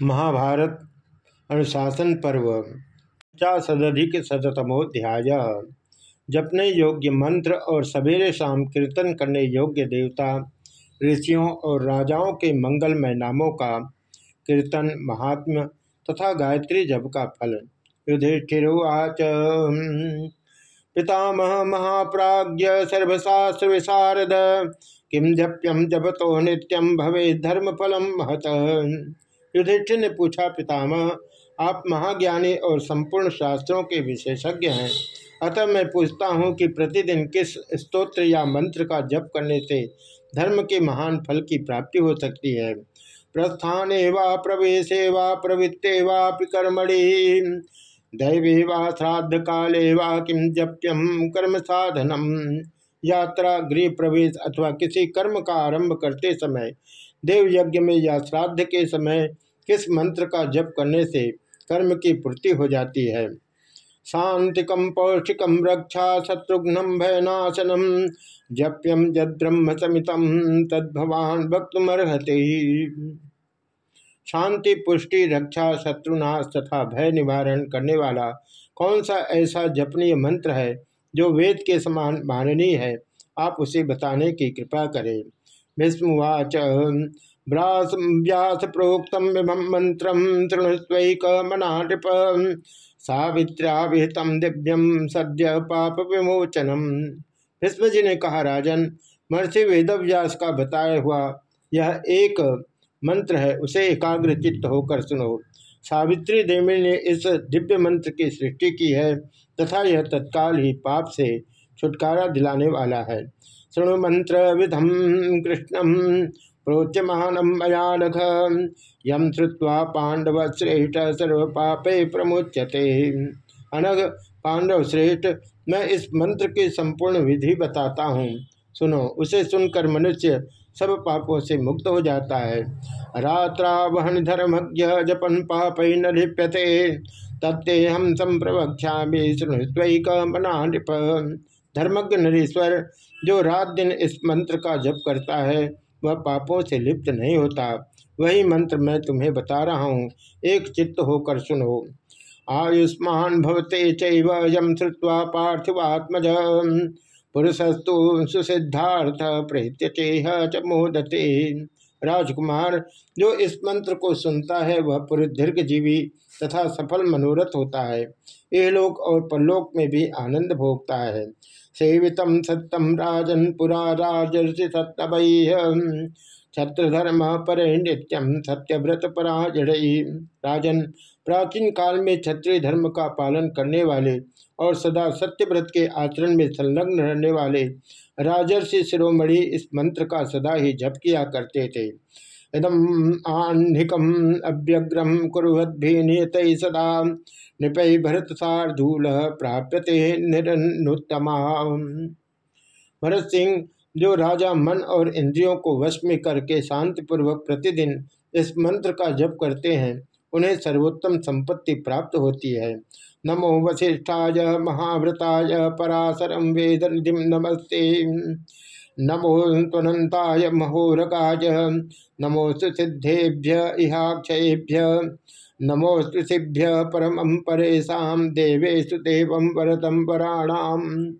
महाभारत अनुशासन पर्व सदधिक शतमोध्याय जपने योग्य मंत्र और सवेरे शाम कीर्तन करने योग्य देवता, ऋषियों और राजाओं के मंगलमय नामों का कीर्तन, महात्म्य तथा गायत्री जप का फल। युधिष्ठिर्वाच, पितामह महाप्राज्य सर्वशास्त्र विशारद किम जप्यम जपतो नित्यम भवे धर्म फलम महत। युधिष्ठिर ने पूछा, पितामह, आप महाज्ञानी और संपूर्ण शास्त्रों के विशेषज्ञ हैं। अतः मैं पूछता हूँ कि प्रतिदिन किस स्तोत्र या मंत्र का जप करने से धर्म के महान फल की प्राप्ति हो सकती है? प्रस्थान व, प्रवेशे व, प्रवृत्ते कर्मणि दैवी व, श्राद्ध काले व किम जप्यम कर्म साधनम। यात्रा गृह प्रवेश अथवा किसी कर्म का आरंभ करते समय देव यज्ञ में या श्राद्ध के समय किस मंत्र का जप करने से कर्म की पूर्ति हो जाती है? शांतिकम पौष्टिकम रक्षा शत्रुघ्नम भयनाशनम जप्यम जद्रह्म समितम तद्भवान भक्तमर्हते शांति, पुष्टि, रक्षा, शत्रुनाश तथा भय निवारण करने वाला कौन सा ऐसा जपनीय मंत्र है जो वेद के समान माननीय है? आप उसे बताने की कृपा करें। विस्मुवाच व्यास व्यास प्रोक्त मंत्र तृणस्वैक मना नृप सावित्र्याभिहित दिव्यम सद्य पाप विमोचनम भीष्म ने कहा, राजन, महर्षि वेदव्यास का बताया हुआ यह एक मंत्र है, उसे एकाग्र चित्त होकर सुनो। सावित्री देवी ने इस दिव्य मंत्र की सृष्टि की है, तथा यह तत्काल ही पाप से छुटकारा दिलाने वाला है। शृणु मंत्र विधम कृष्णम प्रोच्यमानम मयानघ यम श्रुवा पांडव श्रेष्ठ सर्व पापे प्रमुच्यते। अनघ पांडव श्रेष्ठ मैं इस मंत्र की संपूर्ण विधि बताता हूँ। सुनो, उसे सुनकर मनुष्य सब पापों से मुक्त हो जाता है। रात्रावहन धर्मज्ञ जपन पाप ही न लिप्यते। तत्ते हम संप्रवक्षा शुणुस्वैक मना नृप धर्मज्ञ नरेश्वर, जो रात दिन इस मंत्र का जप करता है वह पापों से लिप्त नहीं होता। वही मंत्र मैं तुम्हें बता रहा हूँ। एक चित्त होकर सुनो। आयुष्मान भवते चम श्रुवा पार्थिवात्मज। पुरुषस्तु सुसिद्धार्थ प्रहित्य चेह च मोदते। राजकुमार, जो इस मंत्र को सुनता है, वह पुरुष दीर्घ जीवी तथा सफल मनोरथ होता है। यह लोक और परलोक में भी आनंद भोगता है। सेवित सत्यम राजन पुरा राजर्षि सत्तभ छत्रधर्म पर नित्यम सत्यव्रत पराजड़ राजन, प्राचीन काल में क्षत्रिय धर्म का पालन करने वाले और सदा सत्यव्रत के आचरण में संलग्न रहने वाले राजर्षि शिरोमणि इस मंत्र का सदा ही जप किया करते थे। इदम आह्निकम अव्यग्रम कुरद्भि नियत सदा नृपय भरत सारधूल प्राप्यते निरनुत्तमा। भरत सिंह, जो राजा मन और इंद्रियों को वश में करके शांतिपूर्वक प्रतिदिन इस मंत्र का जप करते हैं, उन्हें सर्वोत्तम संपत्ति प्राप्त होती है। नमो वशिष्ठाय महाव्रताय पराशरम वेद निधि नमस्ते। नमो त्वनताय महोरकाय नमो सिद्धेभ्य इहाक्षयेभ्य नमोस्तुभ्य परम परेशा देवेशु देव वरतम वराणाम।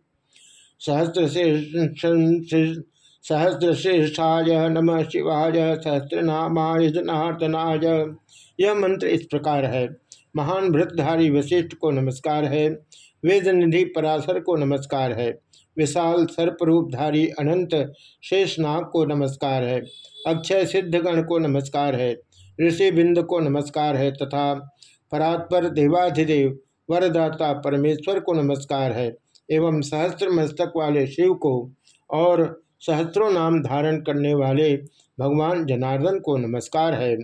सहस्रश्रेष्ठाय नम शिवाय, सहस्रनामाय जनार्दनाय। यह मंत्र इस प्रकार है। महान भृतधारी वशिष्ठ को नमस्कार है। वेद निधि पराशर को नमस्कार है। विशाल सर्परूपधारी अनंत शेषनाग को नमस्कार है। अक्षय सिद्धगण को नमस्कार है। ऋषि बिंद को नमस्कार है तथा परात्पर देवाधिदेव, वरदाता परमेश्वर को नमस्कार है एवं सहस्त्र मस्तक वाले शिव को और सहस्त्रों नाम धारण करने वाले भगवान जनार्दन को नमस्कार है।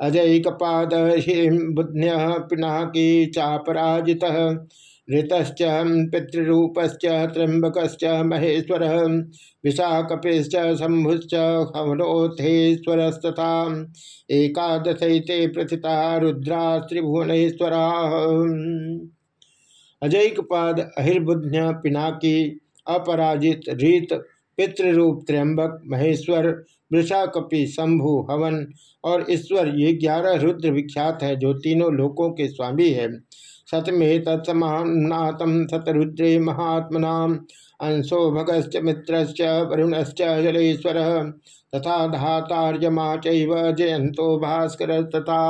अजय कपाद हिम बुध्य पिनाकी चापराजित ऋतश्च, पितृरूपश्च, त्र्यंबकश्च, महेश्वर, विशाखपिश्च शंभुश्च हवनोथेश्वरस्तथा एकादशते प्रथिता, रुद्रा, त्रिभुवनेश्वरा। अजैकपाद अहिर्बुध्य पिनाकी, अपराजित, रीत, पितृरूप, त्र्यंबक, महेश्वर, वृषाकपि, शंभु, हवन और ईश्वर, ये ग्यारह रुद्र विख्यात हैं, जो तीनों लोकों के स्वामी है। सतमे तत्समातम सतरुद्रे महात्मना अंशो भगश्च मित्रश्च वरुणश्च जलेश्वर तथा धातार्यमा चयंतो भास्कर तथा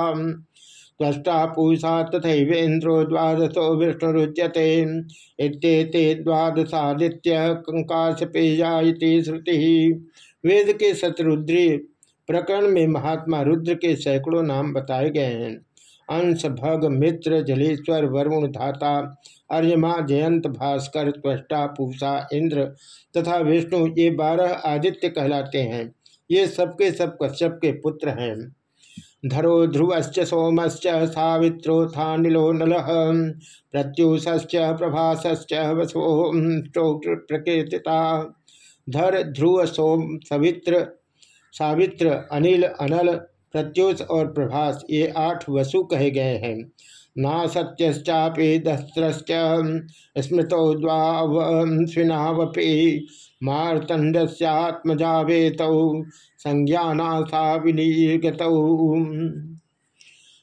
त्वष्टा पूषा तथैवेन्द्रो द्वादशो विष्णुरुच्यते। द्वादशादित्य कंकाशपेया श्रुति। वेद के शतरुद्री प्रकरण में महात्मा रुद्र के सैकड़ों नाम बताए गए हैं। अंश भग मित्र जलेश्वर वरुण धाता अर्यमा, जयंत, भास्कर, त्वष्टा पूषा इंद्र तथा विष्णु ये बारह आदित्य कहलाते हैं। ये सबके सब कश्यप के पुत्र हैं। धरो ध्रुवश्च, सोमश्च सावित्रोत्थानिलो नल प्रत्युष्च प्रभासश्च वसो प्रकीर्तिता। धर, ध्रुव, सोम, सवित्र, सावित्र, अनिल, अनल प्रत्युष और प्रभास ये आठ वसु कहे गए हैं। ना सत्यश्चापि दस्त्रश्च स्मृतो द्वाविनावपि मार्तंडस्यात्मजावेत संज्ञानाथा विनिर्गत।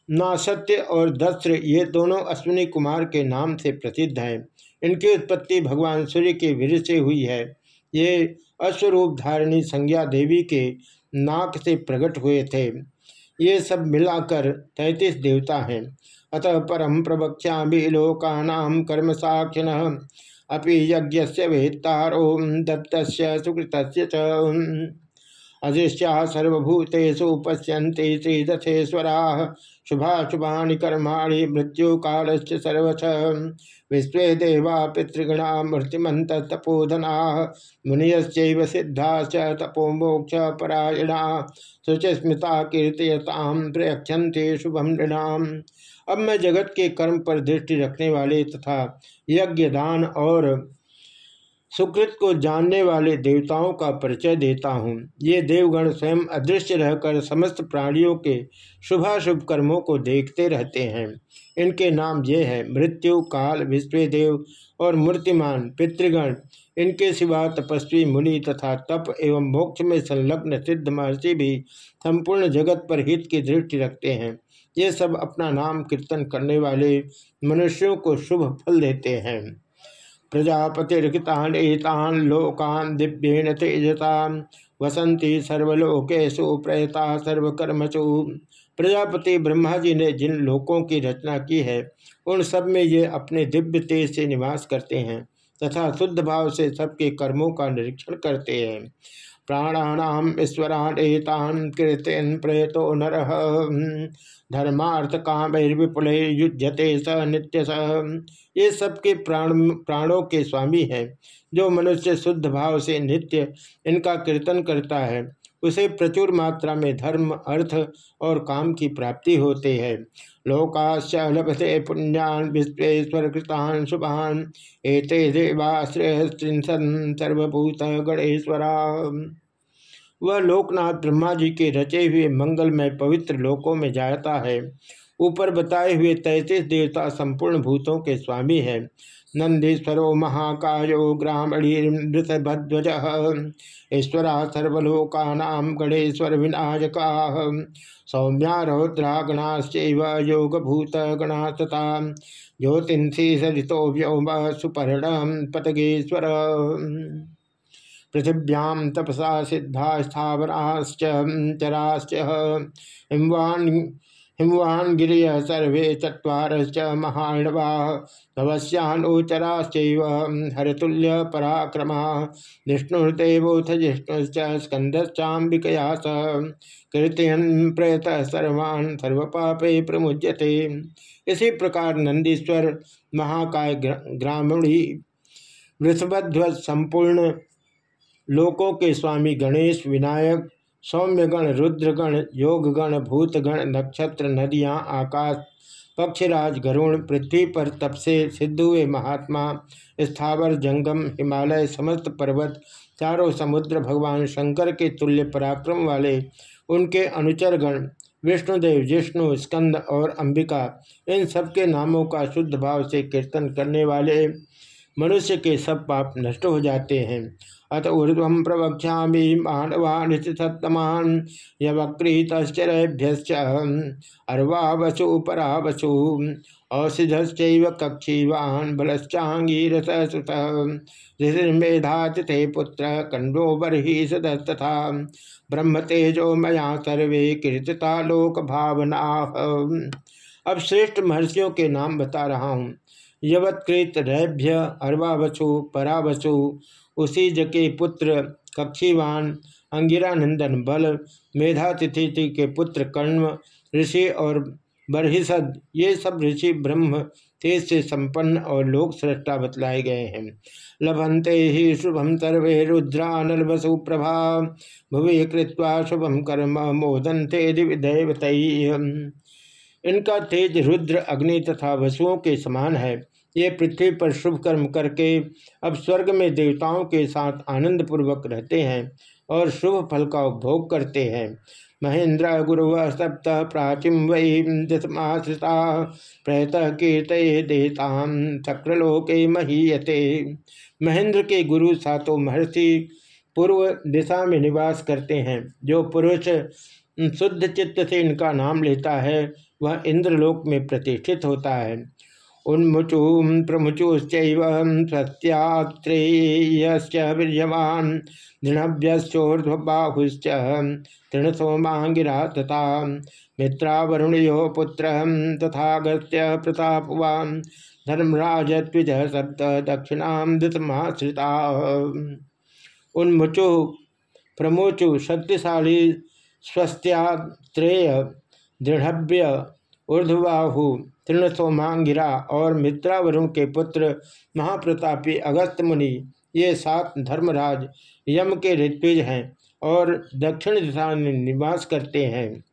ना सत्य और दस्त्र ये दोनों अश्विनी कुमार के नाम से प्रसिद्ध हैं। इनकी उत्पत्ति भगवान सूर्य के वीर से हुई है। ये अश्वरूप धारिणी संज्ञा देवी के नाक से प्रकट हुए थे। ये सब मिलाकर तैतीस देवता हैं। अतः परम प्रवक्षा भी लोकानाम कर्म साक्षिण अभी यज्ञ वेत्ता वेत्तारो दत्त सुकृत अदृश्या सर्वभूतेषु पश्यन्ति श्रीदथेश्वरा। शुभाशुभानि कर्माणि मृत्यु कालश्च सर्वश। विश्व देवा पितृगणा मूर्तिमंत तपोधना मुनियश्चैव सिद्धा च तपो मोक्ष परायणा। शुचिस्मृता कीर्तयताम प्रयक्षन्ते शुभम नृणाम। अब मैं जगत के कर्म पर दृष्टि रखने वाले तथा यज्ञ दान और सुकृत को जानने वाले देवताओं का परिचय देता हूँ। ये देवगण स्वयं अदृश्य रहकर समस्त प्राणियों के शुभाशुभ कर्मों को देखते रहते हैं। इनके नाम ये हैं, मृत्यु, काल, विश्वदेव और मूर्तिमान, पितृगण। इनके सिवा तपस्वी, मुनि तथा तप एवं मोक्ष में संलग्न सिद्ध महर्षि भी संपूर्ण जगत पर हित की दृष्टि रखते हैं। ये सब अपना नाम कीर्तन करने वाले मनुष्यों को शुभ फल देते हैं। प्रजापतिर्तान एतान लोकान दिव्येन तेजता वसंती सर्वलोकेशु प्रयता सर्वकर्मचु प्रजापति ब्रह्मा जी ने जिन लोकों की रचना की है, उन सब में ये अपने दिव्य तेज से निवास करते हैं तथा शुद्ध भाव से सबके कर्मों का निरीक्षण करते हैं। प्राणानाम ईश्वरान एतान कीर्तन प्रयतो नर। धर्मार्थ काम विपुल युद्धते स नित्य स। ये सबके प्राण, प्राणों के स्वामी हैं, जो मनुष्य शुद्ध भाव से नित्य इनका कीर्तन करता है, उसे प्रचुर मात्रा में धर्म, अर्थ और काम की प्राप्ति होती है। लोकाश्च लभते पुण्यान विश्वेश्वर कृतान शुभान। एते देवाश्रय सर्वभूत गणेश्वरा वह लोकनाथ ब्रह्मा जी के रचे हुए मंगलमय पवित्र लोकों में जाता है। ऊपर बताए हुए तैतीस देवता संपूर्ण भूतों के स्वामी है। नंदीश्वरो महाकायो ग्रामीणभध्वज ईश्वरा सर्वलोकानाम गणेश्वर विनायका। सौम्या रौद्रागणाश्चैव योगभूत गणा तथा ज्योतिषी सरितो व्योम सुपर्ण पतगेश्वर। पृथिव्यां तपसा सिद्धा चराश्च। हिमवान गिरिय सर्वे चुवारश्च महाणवा नवस्यानोचराश्च हरतुल्य पराक्रमा विष्णुर्देवोथ जिष्णुश्च स्कंदश्चाबिकया स कीर्तयन प्रयत सर्वान् सर्वपापे प्रमुज्यते इसी प्रकार नंदीश्वर महाकाय ग्रामीणी वृषभध्वज संपूर्ण लोकों के स्वामी गणेश, विनायक सौम्यगण, रुद्रगण, योगगण, भूतगण, नक्षत्र, नदियाँ, आकाश, पक्षराज, गरुण, पृथ्वी पर तप से सिद्ध हुए महात्मा, स्थावर, जंगम, हिमालय, समस्त पर्वत, चारों समुद्र, भगवान शंकर के तुल्य पराक्रम वाले, उनके अनुचरगण, विष्णुदेव, जिष्णु, स्कंद और अंबिका, इन सबके नामों का शुद्ध भाव से कीर्तन करने वाले मनुष्य के सब पाप नष्ट हो जाते हैं। अत ऊर्ध्व प्रवक्षा मानवान सत्तमान यवक्रीतश्चरेभ्य अर्वा वसु परा वसु औषधश्च कक्षीवान बलश्चांगीरस सुत ऋषिर्मेधातिथे पुत्र कंडो बर्हि सदस्तथा ब्रह्म तेजो मया सर्वे कीर्तिता लोक भावना अब श्रेष्ठ महर्षियों के नाम बता रहा हूँ। यवत्कृत रैभ्य अर्वावसु परावसु उसी जके पुत्र कक्षीवान, अंगिरानंदन बल मेधातिथि के पुत्र कण्व, ऋषि और बरहिसद, ये सब ऋषि ब्रह्म तेज से संपन्न और लोक सृष्टा बतलाए गए हैं। लभंते ही शुभम सर्वे रुद्रानल वसु प्रभा भुवि कृत्वा शुभम कर्म मोदंते दिव्यदेवत इनका तेज रुद्र, अग्नि तथा वसुओं के समान है। ये पृथ्वी पर शुभ कर्म करके अब स्वर्ग में देवताओं के साथ आनंद पूर्वक रहते हैं और शुभ फल का उपभोग करते हैं। महेंद्र गुरु सप्त प्राचीम वही दशमाश्रिता प्रयत कीर्त देताम चक्रलोके महीयते। महेंद्र के गुरु सातो महर्षि पूर्व दिशा में निवास करते हैं, जो पुरुष, शुद्ध चित्त से इनका नाम लेता है। वह इंद्रलोक में प्रतिष्ठित होता है। उन्मुचु प्रमुचुश्च सत्यात्रेयश्च वीर्यवान् दृढ़भ्योर्ध्वबाहुश्च तृणसोमांगिरा तथा मित्रावरुणयो पुत्र तथागत्य प्रतापवान् धर्मराजत्विज सप्त दक्षिणां दितमाश्रिता। उन्मुचु प्रमुचु शक्तिशाली स्वस्त्यात्रेय दृढ़भ्य ऊर्ध्वाहु तृणसोमांगिरा और मित्रावरुण के पुत्र महाप्रतापी अगस्त मुनि, ये सात धर्मराज यम के ऋत्विज हैं और दक्षिण दिशा में निवास करते हैं।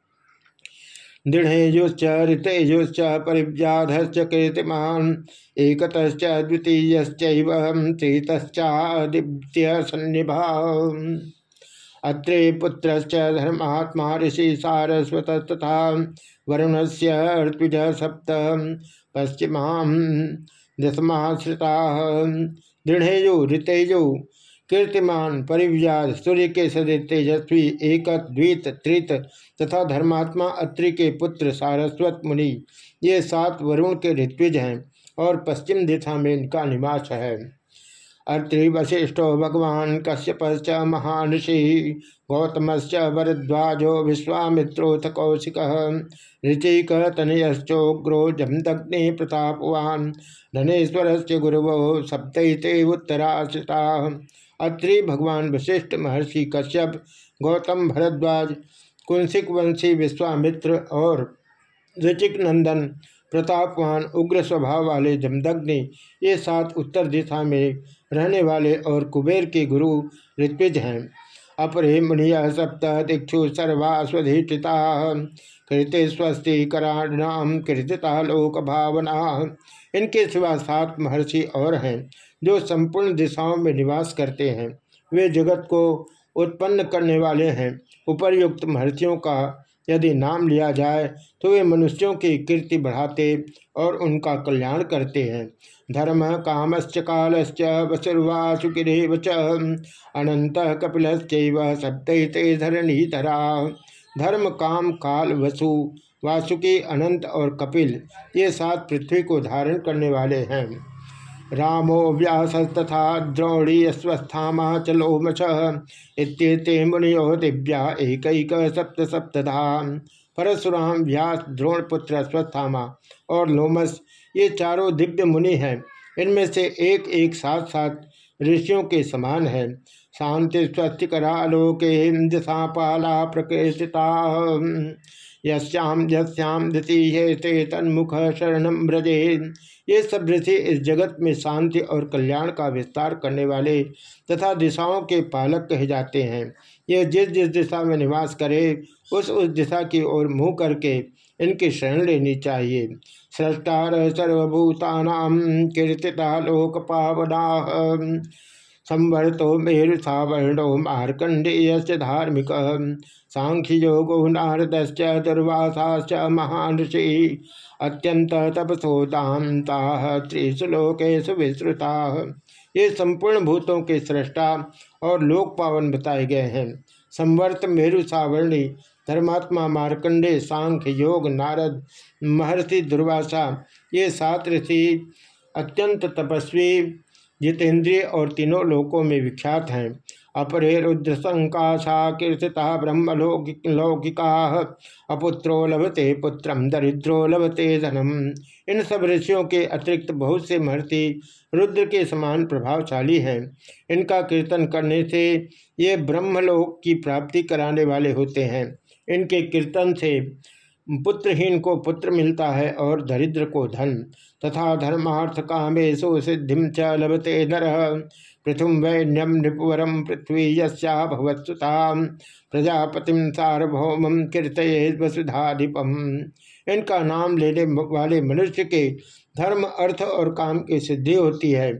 दृढ़ेजुश्च ऋतेजुश्च परिव्याधश्च, कीर्तिमान, एकतश्च, द्वितीयश्चैव तृतश्चादित्य सन्निभा अत्रे पुत्र धर्मात्मा ऋषि सारस्वत तथा वरुण से ऋत्विज सप्त पश्चिमा दशमाश्रिता दृढ़ेजु, ऋतेजु, कीर्तिमान, परिव्याज सूर्य के सदे तेजस्वी एक द्वित, त्रित तथा धर्मात्मा अत्रि के पुत्र सारस्वत मुनि, ये सात वरुण के ऋत्विज हैं और पश्चिम दिशा में इनका निवास है। अत्रि वशिष्ठो भगवान कश्यपश्च महानुषि गौतमश्च भरद्वाजो विश्वामित्रोथ कौशिक ऋचिक तनयोग्रो जमदग्नि प्रतापवान धनेश्वर से गुरुवो सप्तते उत्तराश्रिता। अत्रि भगवान वशिष्ठ महर्षि कश्यप, गौतम भरद्वाज कुंसिक वंशी विश्वामित्र और ऋचिक नंदन प्रतापवान उग्र स्वभाव वाले जमदग्नि, ये सात उत्तर दिशा में रहने वाले और कुबेर के गुरु ऋत्विज हैं। अपरे मुनिया सप्त दिक्षु सर्वास्वधिष्ठिता कृत्य स्वस्ति कराणाम कृतिता लोक भावना। इनके सिवा सात महर्षि और हैं, जो संपूर्ण दिशाओं में निवास करते हैं। वे जगत को उत्पन्न करने वाले हैं। उपरयुक्त महर्षियों का यदि नाम लिया जाए तो वे मनुष्यों की कीर्ति बढ़ाते और उनका कल्याण करते हैं। धर्म कामश्च कालश्च वसुर्वासुकिरेव च, अनंत सप्तते धरणी धरा धर्म, काम, काल, वसु, वासुकी, अनंत और कपिल, ये सात पृथ्वी को धारण करने वाले हैं। रामो व्यास तथा द्रोणी स्वस्थामा च लोमश। इत्येते मुनियो दिव्या एक सप्त सप्तधा। परशुराम, व्यास, द्रोणपुत्र, स्वस्थामा और लोमस ये चारों दिव्य मुनि हैं। इनमें से एक एक साथ साथ ऋषियों के समान है। शांति स्वस्तिकरालोके दिशा पाला प्रकृषिता यश्याम यश्याम द्वितीय ते तन्मुख शरण ब्रजे ये सब ऋषि इस जगत में शांति और कल्याण का विस्तार करने वाले तथा दिशाओं के पालक कहे जाते हैं। ये जिस जिस दिशा में निवास करे, उस उस दिशा की ओर मुँह करके इनकी शरण लेनी चाहिए। सृष्टार सर्वभूतानाम कीर्तिता लोक पावना। संवर्तो मेरु सावर्णो मार्कंडेय धार्मिक सांख्य योगो नारद दुर्वासाश्च महान ऋषि अत्यंत तपसो दाता त्रिशुलोकेशु विश्रुता ये संपूर्ण भूतों के सृष्टा और लोक पावन बताए गए हैं। संवर्त मेरु सावर्णी, धर्मात्मा मार्कंडे, सांख्य योग, नारद, महर्षि दुर्वासा, ये सात ऋषि अत्यंत तपस्वी, जितेंद्रिय और तीनों लोकों में विख्यात हैं। अपरे रुद्र संकाशा कीर्तिता ब्रह्मलौकिका अपुत्रो लभते पुत्र, दरिद्रो लभते धनम इन सब ऋषियों के अतिरिक्त बहुत से महर्षि रुद्र के समान प्रभावशाली हैं। इनका कीर्तन करने से ये ब्रह्मलोक की प्राप्ति कराने वाले होते हैं। इनके कीर्तन से पुत्रहीन को पुत्र मिलता है और दरिद्र को धन। तथा धर्मार्थ कामेशु सिद्धि च लभते नर। पृथुम वैन्यम नृपुवरम पृथ्वी यस्वत्सुता प्रजापतिम सार्वभौम कीर्त वसुधाधिपम इनका नाम लेने वाले मनुष्य के धर्म, अर्थ और काम की सिद्धि होती है।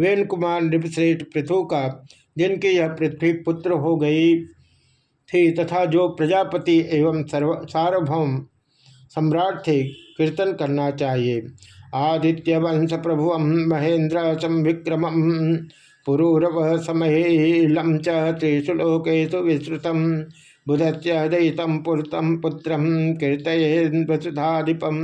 वेन कुमार नृपश्रेष्ठ पृथु का, जिनकी यह पृथ्वी पुत्र हो गई। थी तथा जो प्रजापति एवं सर्व, सार्वभौम सम्राट थे, कीर्तन करना चाहिए। आदित्य वंश प्रभु महेंद्र संविक्रम पुरूरव समहेलम च त्रिषु लोकेशु विस्तृतम बुधस्य दयितम पुरतम पुत्रम कीर्तये वसुधाधिपम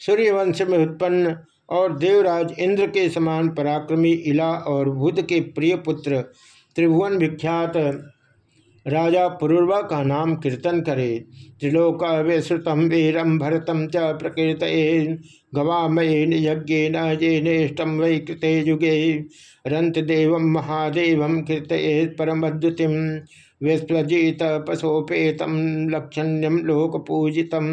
सूर्यवंश में उत्पन्न और देवराज इंद्र के समान पराक्रमी इला और बुध के प्रिय पुत्र त्रिभुवन विख्यात राजा पुरुर्वा का नाम कीर्तन करे। त्रिलोक विश्रुतम वीरम भरतम च प्रकृत गवामयेन यज्ञेन जेनेष्टम वै कृते युगे। रंत देव महादेव कृत परमद्युतिम विश्वजीत पशोपेतम लक्षण्यम लोक पूजितम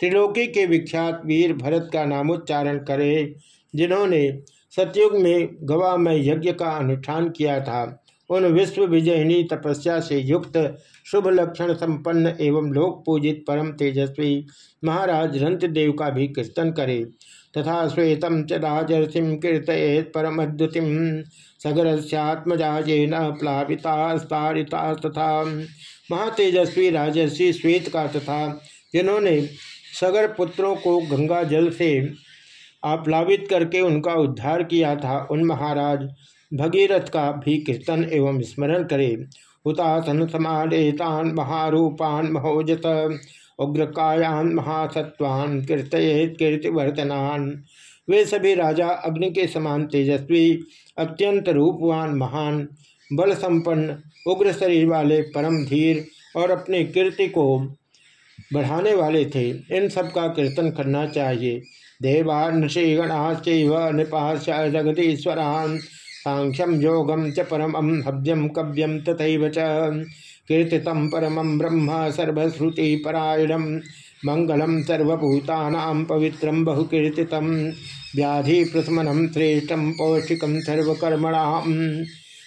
त्रिलोकी के विख्यात वीर भरत का नामोच्चारण करे, जिन्होंने सतयुग में गवा में यज्ञ का अनुष्ठान किया था। उन विश्व विजयिनी तपस्या से युक्त शुभ लक्षण संपन्न एवं लोक पूजित परम तेजस्वी महाराज रंत देव का भी कीर्तन करे। तथा श्वेतम च राजर्षिम कीर्तयेत परमद्युतिम सगरस्यात्मजाजेन प्लाविता तथा महातेजस्वी राजर्षि श्वेत का तथा जिन्होंने सगर पुत्रों को गंगा जल से आप्लावित करके उनका उद्धार किया था। उन महाराज भगीरथ का भी कीर्तन एवं स्मरण करे। हुतासन समाडेतान महारूपान महोजत, उग्रकायान महासत्वान कीर्तयेत कीर्तिवर्धनान। वे सभी राजा अग्नि के समान तेजस्वी, अत्यंत रूपवान, महान बल संपन्न उग्र शरीर वाले, परम धीर और अपने कीर्ति को बढ़ाने वाले थे। इन सब का कीर्तन करना चाहिए। देवान श्रीगणाश्च नृपाश जगदीश्वरान सांख्यम योगम च परम हव्यम कव्यम तथा च। कीर्तित परम ब्रह्म सर्वश्रुति परायणम मंगलम सर्वभूता पवित्र बहुकीर्ति व्याधि प्रथमनम श्रेष्ठम पौष्टिकम सर्वकर्मणाम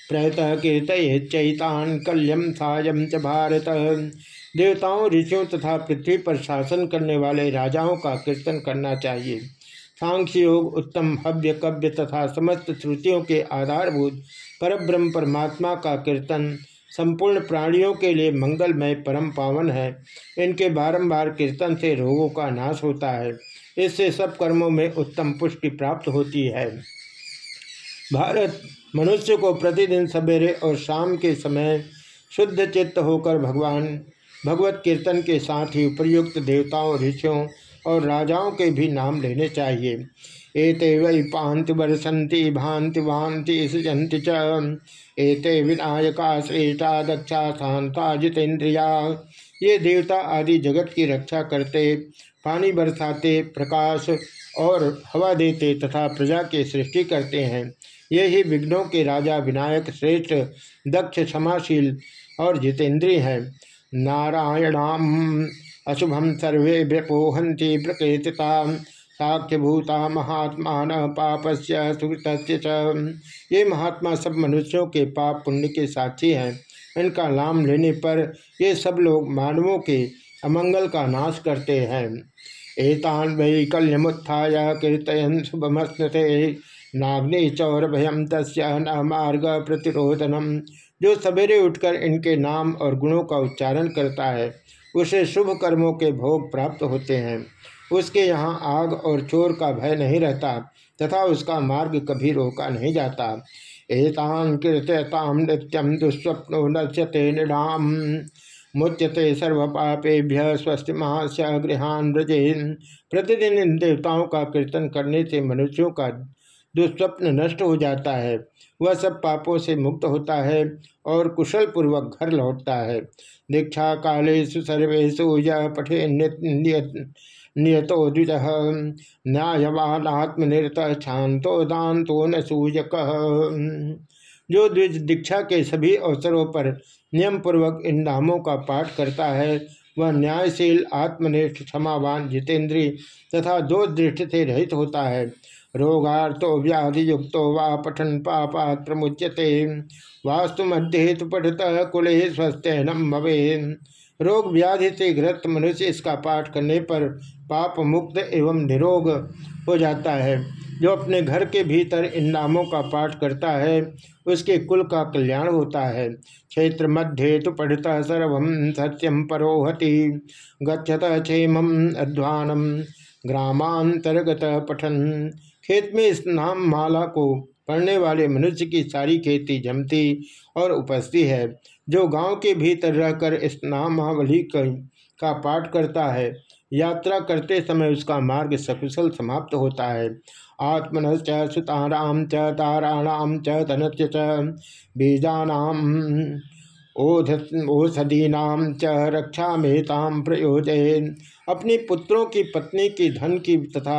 प्रयत कीर्त चैतान कल्यम सायम च भारत। देवताओं, ऋषियों तथा पृथ्वी पर शासन करने वाले राजाओं का कीर्तन करना चाहिए। सांख्य योग उत्तम हव्य कव्य तथा समस्त श्रुतियों के आधारभूत परब्रह्म परमात्मा का कीर्तन संपूर्ण प्राणियों के लिए मंगलमय परम पावन है। इनके बारंबार कीर्तन से रोगों का नाश होता है। इससे सब कर्मों में उत्तम पुष्टि प्राप्त होती है। भारत मनुष्य को प्रतिदिन सवेरे और शाम के समय शुद्ध चित्त होकर भगवान भगवत कीर्तन के साथ ही उपयुक्त देवताओं, ऋषियों और राजाओं के भी नाम लेने चाहिए। एते वै पांति वर्षंति भांति भांति सृजंति च। एते विनायका, श्रेष्ठा, दक्षा शांता जितेन्द्रिया। ये देवता आदि जगत की रक्षा करते, पानी बरसाते, प्रकाश और हवा देते तथा प्रजा की सृष्टि करते हैं। ये ही विघ्नों के राजा विनायक, श्रेष्ठ, दक्ष, क्षमाशील और जितेंद्रिय हैं। नारायणाम अशुभम सर्वे व्यपोहंती प्रकृतिता साक्ष्यभूता महात्मा पापस्य सुकृत ये महात्मा सब मनुष्यों के पाप पुण्य के साक्षी हैं। इनका नाम लेने पर ये सब लोग मानवों के अमंगल का नाश करते हैं। एतान वैकल्यमुत्थाय कीर्तयन शुभमस्ते नाग्नि चौर भयम तस् न मार्ग प्रतिरोधनम। जो सवेरे उठकर इनके नाम और गुणों का उच्चारण करता है उसे शुभ कर्मों के भोग प्राप्त होते हैं। उसके यहाँ आग और चोर का भय नहीं रहता, तथा उसका मार्ग कभी रोका नहीं जाता। एतान कीर्तताम नित्यम, दुस्वप्नो नश्यते निडाम। मुच्यते सर्व पापेभ्य स्वस्ति महाश गृहान प्रतिदिन इन देवताओं का कीर्तन करने से मनुष्यों का दुस्वप्न नष्ट हो जाता है, वह सब पापों से मुक्त होता है और कुशल पूर्वक घर लौटता है। दीक्षा कालेषु सर्वेशु यह पठे नियतो द्विज। न्यायवानात्मनिरत शांतो दांतो न सूयक जो द्विज दीक्षा के सभी अवसरों पर नियम पूर्वक इन नामों का पाठ करता है, वह न्यायशील, आत्मनिष्ठ, क्षमावान, जितेंद्रीय तथा दो दृष्टि से रहित होता है। रोगार्थो व्याधि युक्तो वा पठन पापात प्रमुच्यते वास्तु मध्य हेतु पठत कुले स्वस्थ नम भवे रोग व्याधि से ग्रस्त मनुष्य इसका पाठ करने पर पाप मुक्त एवं निरोग हो जाता है। जो अपने घर के भीतर इन नामों का पाठ करता है, उसके कुल का कल्याण होता है। क्षेत्र मध्य तो पढ़ता सर्व सत्यम परोहति। गच्छत क्षेम अध्वानम। ग्रामांतर्गत पठन। खेत में इस नाम माला को पढ़ने वाले मनुष्य की सारी खेती जमती और उपजती है, जो गाँव के भीतर रहकर इस नामावली का पाठ करता है। यात्रा करते समय उसका मार्ग सकुशल समाप्त होता है। आत्मन सुताराम च ताराणाम च तनच बीजानाम ओषधीनाम च रक्षा मेहताम प्रयोजन अपनी पुत्रों की पत्नी की धन की तथा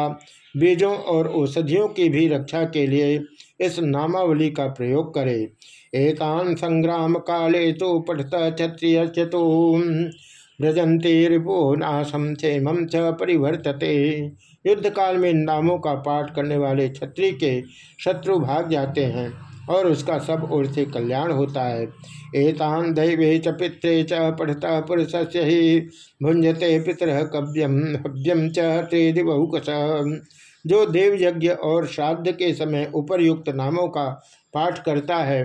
बीजों और औषधियों की भी रक्षा के लिए इस नामावली का प्रयोग करें। एकान संग्राम काले तो पठता क्षत्रिय चतु। व्रजंते रिपो नाशम क्षेम च परिवर्तते। युद्ध काल में नामों का पाठ करने वाले क्षत्रिय के शत्रु भाग जाते हैं। और उसका सब ओर से कल्याण होता है। एतान दैवे च पित्रे च पढ़ता पुरुष से ही भुंजते पितृ कव्यम हव्यम च बहुकश जो देव यज्ञ और श्राद्ध के समय उपरयुक्त नामों का पाठ करता है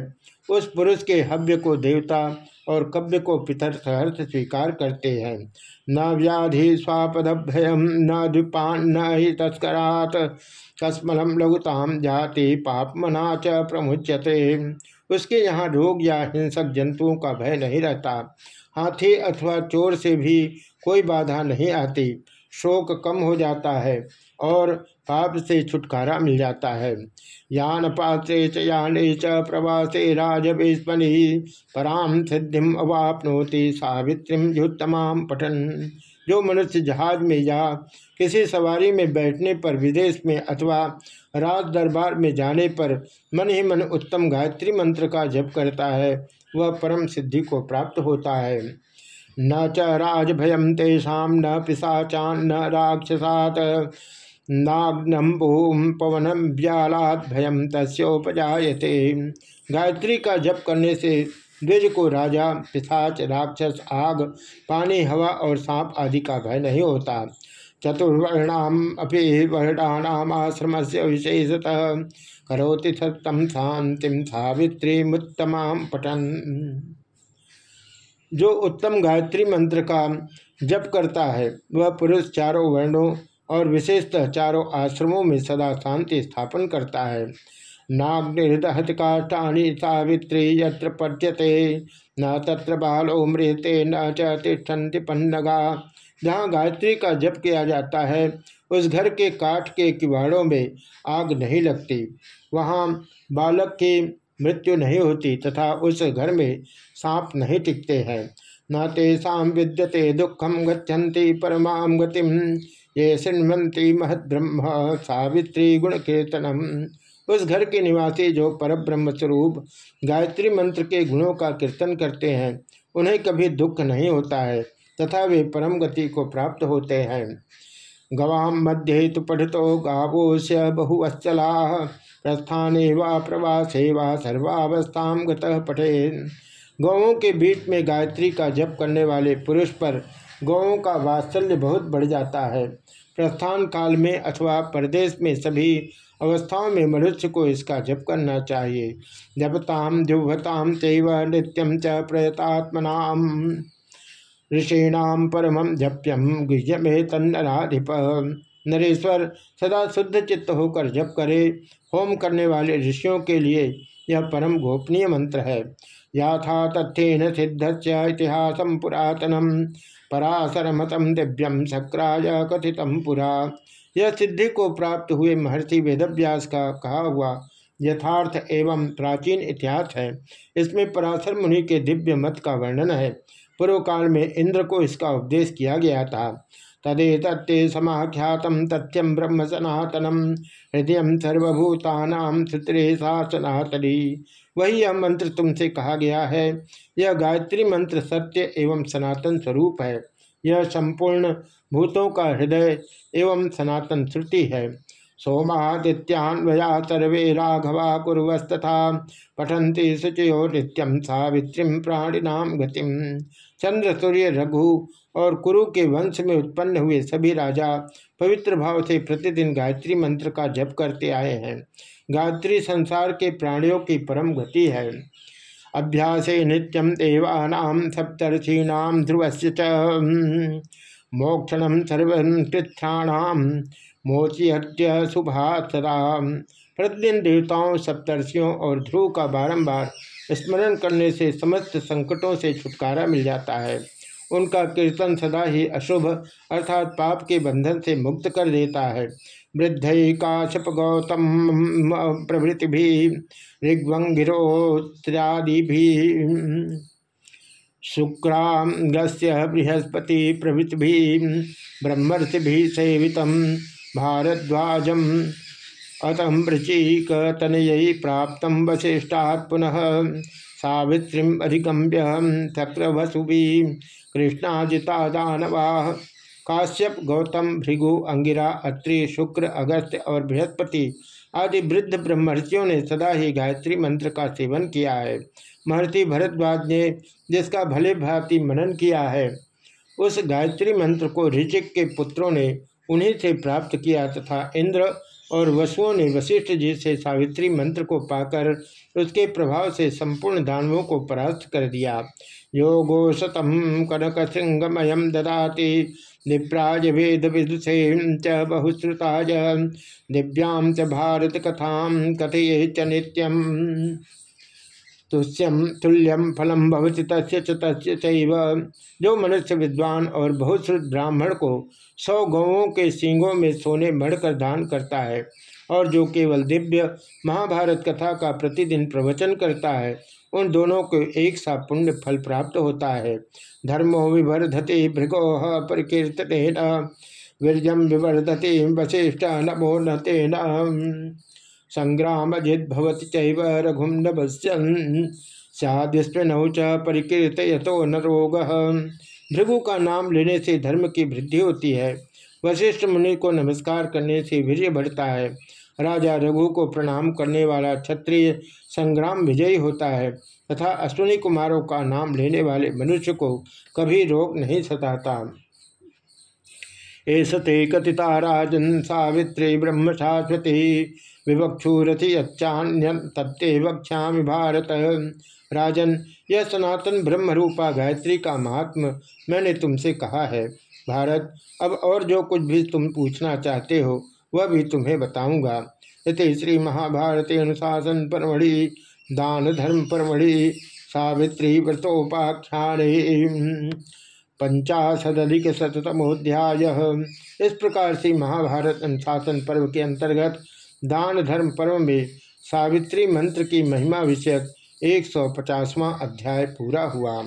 उस पुरुष के हव्य को देवता और कव्य को पितर सहर्थ स्वीकार करते हैं। न व्याधि स्वापदभयम न द्विपान न ही तस्करात। कसमलम लघुताम जाति पापमना च प्रमुच्यते। उसके यहाँ रोग या हिंसक जंतुओं का भय नहीं रहता। हाथी अथवा चोर से भी कोई बाधा नहीं आती। शोक कम हो जाता है और पाप से छुटकारा मिल जाता है। यान पात्रे च याने च प्रवासे राजवेस्मनि पराम सिद्धिम अवापनोति सावित्रीम युत्तमाम पठन। जो मनुष्य जहाज़ में या किसी सवारी में बैठने पर विदेश में अथवा राज दरबार में जाने पर मन ही मन उत्तम गायत्री मंत्र का जप करता है, वह परम सिद्धि को प्राप्त होता है। न च राजभयम तेषा न पिशाचान न राक्षसात नाग्नम भूम पवनम व्यालात भयम तस्ोपजाते गायत्री का जप करने से द्विज को राजा, पिशाच, राक्षस, आग, पानी, हवा और सांप आदि का भय नहीं होता। चतुर्वर्णाम अपि वर्णानाम आश्रम से विशेषतः। करोति सत्तम शांतिम सावित्री मुत्तमाम पठन। जो उत्तम गायत्री मंत्र का जप करता है, वह पुरुष चारों वर्णों और विशेषतः चारों आश्रमों में सदा शांति स्थापन करता है। नाग्निर्दहत काष्ठानी सावित्री यत्र पद्यते, न तत्र बालो मृते, न चिष्ठन्ति पन्नगा। जहाँ गायत्री का जप किया जाता है, उस घर के काठ के किवाड़ों में आग नहीं लगती। वहाँ बालक की मृत्यु नहीं होती तथा उस घर में सांप नहीं टिकते हैं। न तेषा विद्यते दुखम गच्छन्ति परमा गतिम। ये सिन्वंती महद्ब्रह्म सावित्री गुण कीर्तनम उस घर के निवासी जो परब्रह्म स्वरूप गायत्री मंत्र के गुणों का कीर्तन करते हैं, उन्हें कभी दुख नहीं होता है, तथा वे परम गति को प्राप्त होते हैं। गवाम मध्य तो पठितो गावोश्य बहुवत्सला, प्रस्थाने वा प्रवासे वा सर्वावस्था गतः पठे गौों के बीच में गायत्री का जप करने वाले पुरुष पर गौों का वात्सल्य बहुत बढ़ जाता है। प्रस्थान काल में अथवा प्रदेश में सभी अवस्थाओं में मनुष्य को इसका जप करना चाहिए। जपताम जुभताम चैव नित्यम च प्रयतात्मना ऋषीणाम परमम जप्यम गुह्यमे तन्नराधिप नरेश्वर सदा शुद्ध चित्त होकर जप करे। होम करने वाले ऋषियों के लिए यह परम गोपनीय मंत्र है। याथा तथ्यन सिद्ध इतिहास पुरातनम। पराशर मतम दिव्यम शक्राज कथितम पुरा। यह सिद्धि को प्राप्त हुए महर्षि वेदव्यास का कहा हुआ यथार्थ एवं प्राचीन इतिहास है। इसमें पराशर मुनि के दिव्य मत का वर्णन है। पूर्व काल में इंद्र को इसका उपदेश किया गया था। तदे तत्ते समाख्यात तथ्यम ब्रह्म सनातनम हृदय सर्वभूतानाम सूत्रे सा सनातनी। वही यह मंत्र तुमसे कहा गया है। यह गायत्री मंत्र सत्य एवं सनातन स्वरूप है। यह संपूर्ण भूतों का हृदय एवं सनातन श्रुति है। सोमादित्यान्वया सर्वे राघवा कुरस्तथा पठंती शुचयो नित्यम सावित्री प्राणिनाम गतिम चंद्र सूर्य, रघु और कुरु के वंश में उत्पन्न हुए सभी राजा पवित्र भाव से प्रतिदिन गायत्री मंत्र का जप करते आए हैं। गायत्री संसार के प्राणियों की परम गति है। अभ्यास नित्यम देवानाम सप्तर्षीणाम ध्रुव मोक्षण सर्वृक्षाणाम मोचिहत्य शुभा सदा प्रतिदिन देवताओं, सप्तर्षियों और ध्रुव का बारंबार स्मरण करने से समस्त संकटों से छुटकारा मिल जाता है। उनका कीर्तन सदा ही अशुभ, अर्थात पाप के बंधन से मुक्त कर देता है। वृद्ध काशप गौतम, प्रभृति भी ऋग्वंगिरोत्यादि भी शुक्रांगस्य बृहस्पति प्रभृति भी, ब्रह्मर्षि भी सेवित भारद्वाजम अतम वृचीक प्राप्त वशिष्ठा पुनः। सावित्रीम अधिगम्य चक्रवसुभी कृष्णाजिता दानवा काश्यप, गौतम, भृगु, अंगिरा, अत्रि, शुक्र, अगस्त्य और बृहस्पति आदि वृद्ध ब्रह्मर्षियों ने सदा ही गायत्री मंत्र का सेवन किया है। महर्षि भरद्वाज ने जिसका भले भांति मनन किया है, उस गायत्री मंत्र को ऋचिक के पुत्रों ने उन्हीं से प्राप्त किया तथा इंद्र और वसुओं ने वशिष्ठ जी से सावित्री मंत्र को पाकर उसके प्रभाव से संपूर्ण दानवों को परास्त कर दिया। योगो शतम कनक सिंहमयम ददाति। निप्राज वेद विदुषे च बहुश्रुताज दिव्यां च भारत कथा कथये च नित्यम। तुष्यम तुल्यम फलम भवति तस्य चैव। जो मनुष्य विद्वान और बहुश्रुत ब्राह्मण को सौ गौों के सींगों में सोने मढ़कर दान करता है, और जो केवल दिव्य महाभारत कथा का प्रतिदिन प्रवचन करता है, उन दोनों को एक सा पुण्य फल प्राप्त होता है। धर्मो विवर्धते भृगोह परिकीर्तन वीरजम विवर्धते वशिष्ठ नमो न भवती चैव रघुम सदस्पृनौ च परिकीर्त यथो न रोग। भृगु का नाम लेने से धर्म की वृद्धि होती है। वशिष्ठ मुनि को नमस्कार करने से वीर्य बढ़ता है। राजा रघु को प्रणाम करने वाला क्षत्रिय संग्राम विजयी होता है तथा अश्विनी कुमारों का नाम लेने वाले मनुष्य को कभी रोग नहीं सताता। ऐसते कथिता राजन सावित्री ब्रह्म शाश्वती। विवक्षुरथि अच्छान्यम तत्ते वक्षा भारत। राजन यह सनातन ब्रह्म रूपा गायत्री का महात्म, मैंने तुमसे कहा है, भारत, अब और जो कुछ भी तुम पूछना चाहते हो, वह भी तुम्हें बताऊँगा। इति श्री महाभारत अनुशासन परमढ़ि, दान धर्म परमढ़ि, सावित्री व्रतोपाख्यान। पंचाशदिक शतमोध्याय इस प्रकार से महाभारत अनुशासन पर्व के अंतर्गत दान धर्म पर्व में सावित्री मंत्र की महिमा विषयक एक सौ पचासवां अध्याय पूरा हुआ।